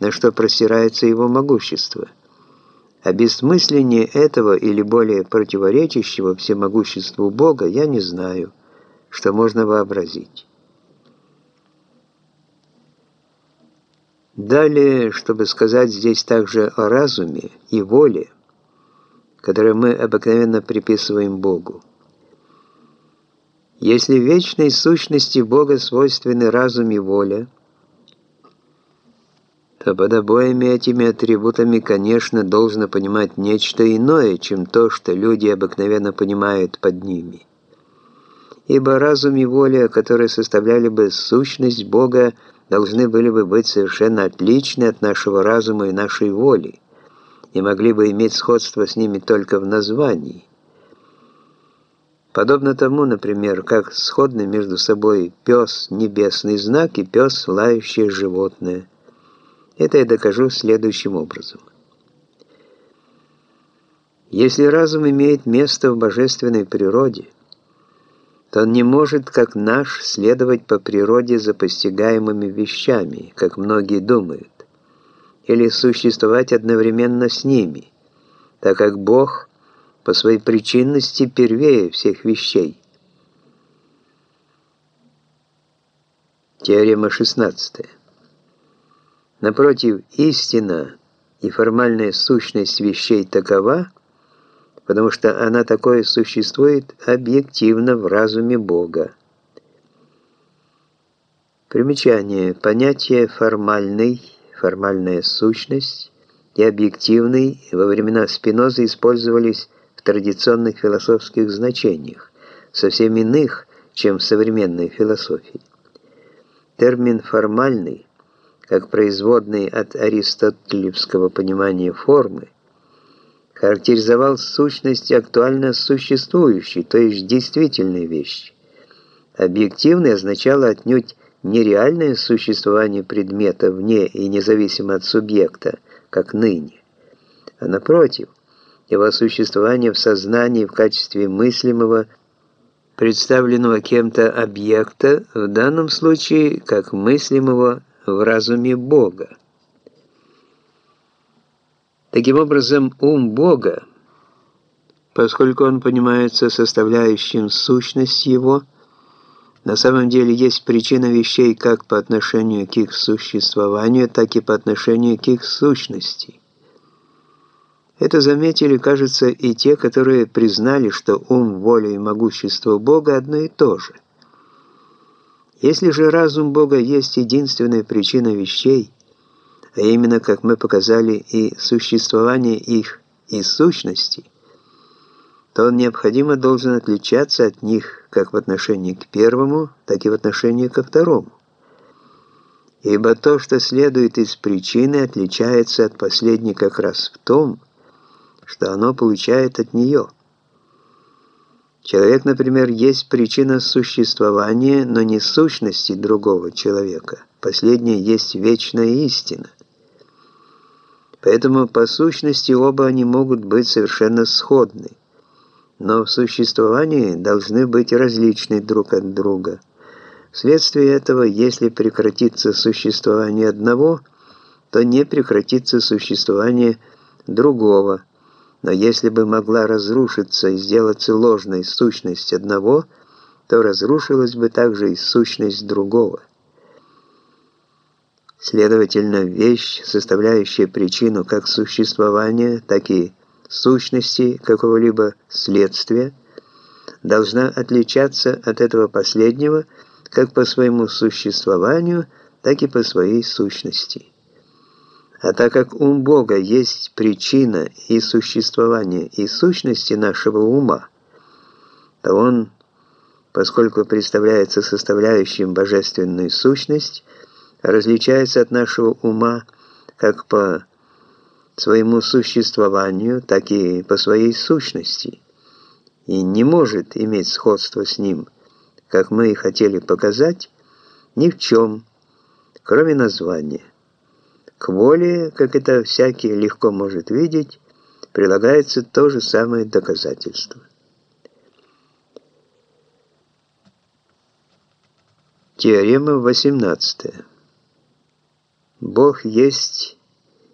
на что простирается его могущество. А бессмысление этого или более противоречащего всемогуществу Бога я не знаю, что можно вообразить. Далее, чтобы сказать здесь также о разуме и воле, которые мы обыкновенно приписываем Богу. Если вечной сущности Бога свойственны разум и воля, то под обоими этими атрибутами, конечно, должно понимать нечто иное, чем то, что люди обыкновенно понимают под ними. Ибо разум и воля, которые составляли бы сущность Бога, должны были бы быть совершенно отличны от нашего разума и нашей воли, и могли бы иметь сходство с ними только в названии. Подобно тому, например, как сходны между собой пес – небесный знак и пес – лающее животное – это я докажу следующим образом. Если разум имеет место в божественной природе, то он не может, как наш, следовать по природе за постигаемыми вещами, как многие думают, или существовать одновременно с ними, так как Бог по своей причинности первее всех вещей. Теорема 16. Напротив, истина и формальная сущность вещей такова, потому что она такое существует объективно в разуме Бога. Примечание. Понятие «формальный», «формальная сущность» и «объективный» во времена Спинозы использовались в традиционных философских значениях, совсем иных, чем в современной философии. Термин «формальный» как производный от аристотелевского понимания формы, характеризовал сущность актуально существующей, то есть действительной вещи. Объективный означало отнюдь нереальное существование предмета вне и независимо от субъекта, как ныне, а напротив, его существование в сознании в качестве мыслимого, представленного кем-то объекта, в данном случае как мыслимого в разуме Бога. Таким образом, ум Бога, поскольку он понимается составляющим сущность его, на самом деле есть причина вещей как по отношению к их существованию, так и по отношению к их сущности. Это заметили, кажется, и те, которые признали, что ум, воля и могущество Бога одно и то же – если же разум Бога есть единственная причина вещей, а именно, как мы показали, и существование их и сущности, то он необходимо должен отличаться от них как в отношении к первому, так и в отношении ко второму. Ибо то, что следует из причины, отличается от последней как раз в том, что оно получает от нее – Человек, например, есть причина существования, но не сущности другого человека. Последняя есть вечная истина. Поэтому по сущности оба они могут быть совершенно сходны, но в существовании должны быть различны друг от друга. Вследствие этого, если прекратится существование одного, то не прекратится существование другого – но если бы могла разрушиться и сделаться ложной сущность одного, то разрушилась бы также и сущность другого. Следовательно, вещь, составляющая причину как существования, так и сущности какого-либо следствия, должна отличаться от этого последнего как по своему существованию, так и по своей сущности. А так как ум Бога есть причина и существования и сущности нашего ума, то он, поскольку представляется составляющим божественную сущность, различается от нашего ума как по своему существованию, так и по своей сущности, и не может иметь сходства с ним, как мы и хотели показать, ни в чем, кроме названия. К воле, как это всякий легко может видеть, прилагается то же самое доказательство. Теорема 18. Бог есть